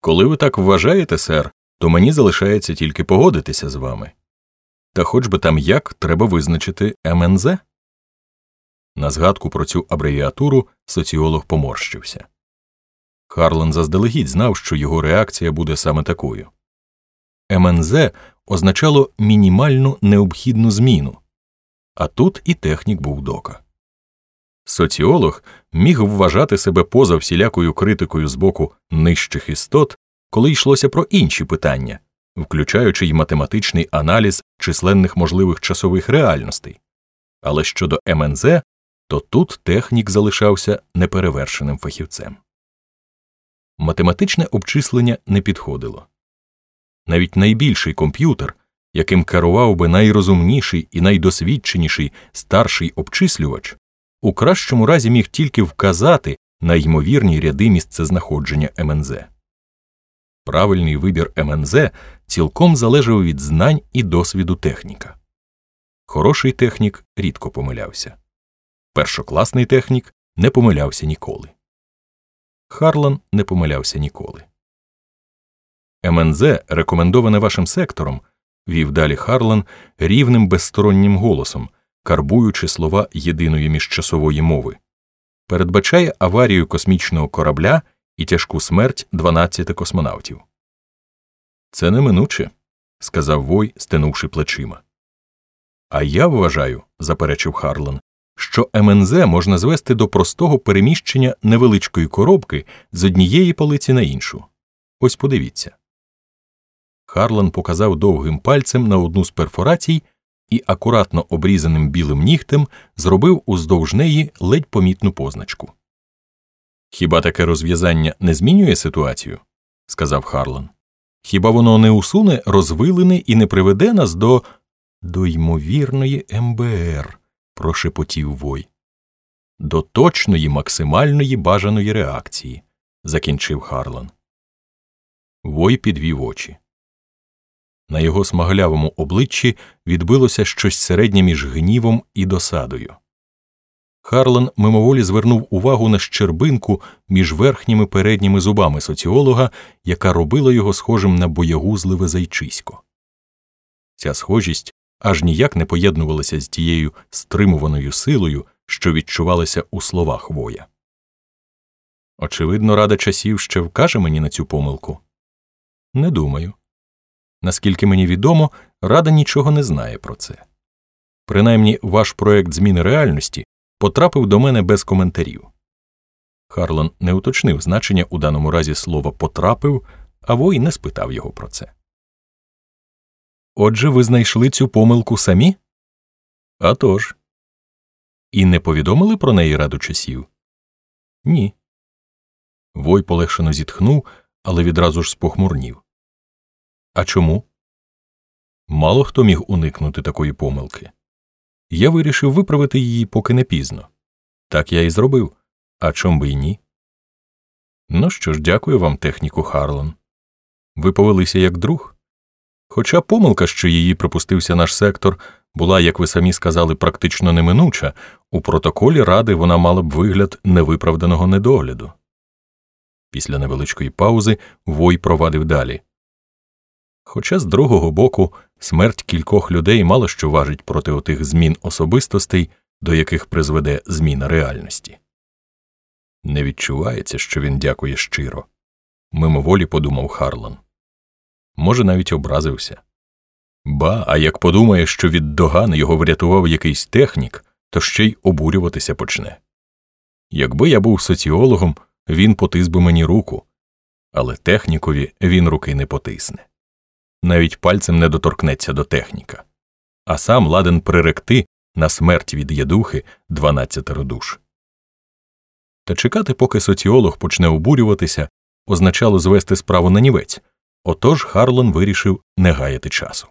Коли ви так вважаєте, сер, то мені залишається тільки погодитися з вами. Та хоч би там як треба визначити МНЗ. На згадку про цю абревіатуру соціолог поморщився. Харлан заздалегідь знав, що його реакція буде саме такою. МНЗ означало мінімальну необхідну зміну, а тут і технік був дока. Соціолог міг вважати себе поза всілякою критикою з боку нижчих істот, коли йшлося про інші питання, включаючи й математичний аналіз численних можливих часових реальностей. Але щодо МНЗ, то тут технік залишався неперевершеним фахівцем. Математичне обчислення не підходило. Навіть найбільший комп'ютер, яким керував би найрозумніший і найдосвідченіший старший обчислювач, у кращому разі міг тільки вказати на ймовірні ряди місцезнаходження МНЗ. Правильний вибір МНЗ цілком залежав від знань і досвіду техніка. Хороший технік рідко помилявся. Першокласний технік не помилявся ніколи. Харлан не помилявся ніколи. МНЗ, рекомендоване вашим сектором, вів далі Харлан рівним безстороннім голосом, карбуючи слова єдиної міжчасової мови, передбачає аварію космічного корабля і тяжку смерть 12 космонавтів. Це неминуче, сказав Вой, стенувши плечима. А я вважаю, заперечив Харлан, що МНЗ можна звести до простого переміщення невеличкої коробки з однієї полиці на іншу. Ось подивіться. Харлан показав довгим пальцем на одну з перфорацій і акуратно обрізаним білим нігтем зробив уздовж неї ледь помітну позначку. Хіба таке розв'язання не змінює ситуацію? сказав Харлан. Хіба воно не усуне розвилини і не приведе нас до до ймовірної МБР, прошепотів Вой. До точної максимальної бажаної реакції, закінчив Харлан. Вой підвів очі. На його смаглявому обличчі відбилося щось середнє між гнівом і досадою. Харлан мимоволі звернув увагу на щербинку між верхніми передніми зубами соціолога, яка робила його схожим на боягузливе зайчисько. Ця схожість аж ніяк не поєднувалася з тією стримуваною силою, що відчувалася у словах воя. Очевидно, рада часів ще вкаже мені на цю помилку. Не думаю. Наскільки мені відомо, рада нічого не знає про це. Принаймні, ваш проект зміни реальності потрапив до мене без коментарів. Харлан не уточнив значення у даному разі слова потрапив, а Вой не спитав його про це. Отже, ви знайшли цю помилку самі? «А тож». І не повідомили про неї раду часів? Ні. Вой полегшено зітхнув, але відразу ж спохмурнів. А чому? Мало хто міг уникнути такої помилки. Я вирішив виправити її, поки не пізно. Так я і зробив. А чом би й ні? Ну що ж, дякую вам, техніку Харлан. Ви повелися як друг. Хоча помилка, що її припустився наш сектор, була, як ви самі сказали, практично неминуча, у протоколі ради вона мала б вигляд невиправданого недогляду. Після невеличкої паузи Вой провадив далі. Хоча з другого боку смерть кількох людей мало що важить проти отих змін особистостей, до яких призведе зміна реальності. Не відчувається, що він дякує щиро. Мимоволі подумав Харлан. Може, навіть образився. Ба, а як подумає, що від доган його врятував якийсь технік, то ще й обурюватися почне. Якби я був соціологом, він потис би мені руку, але технікові він руки не потисне навіть пальцем не доторкнеться до техніка, а сам ладен приректи на смерть від єдухи дванадцятеро душ. Та чекати, поки соціолог почне обурюватися, означало звести справу на нівець, отож Харлон вирішив не гаяти часу.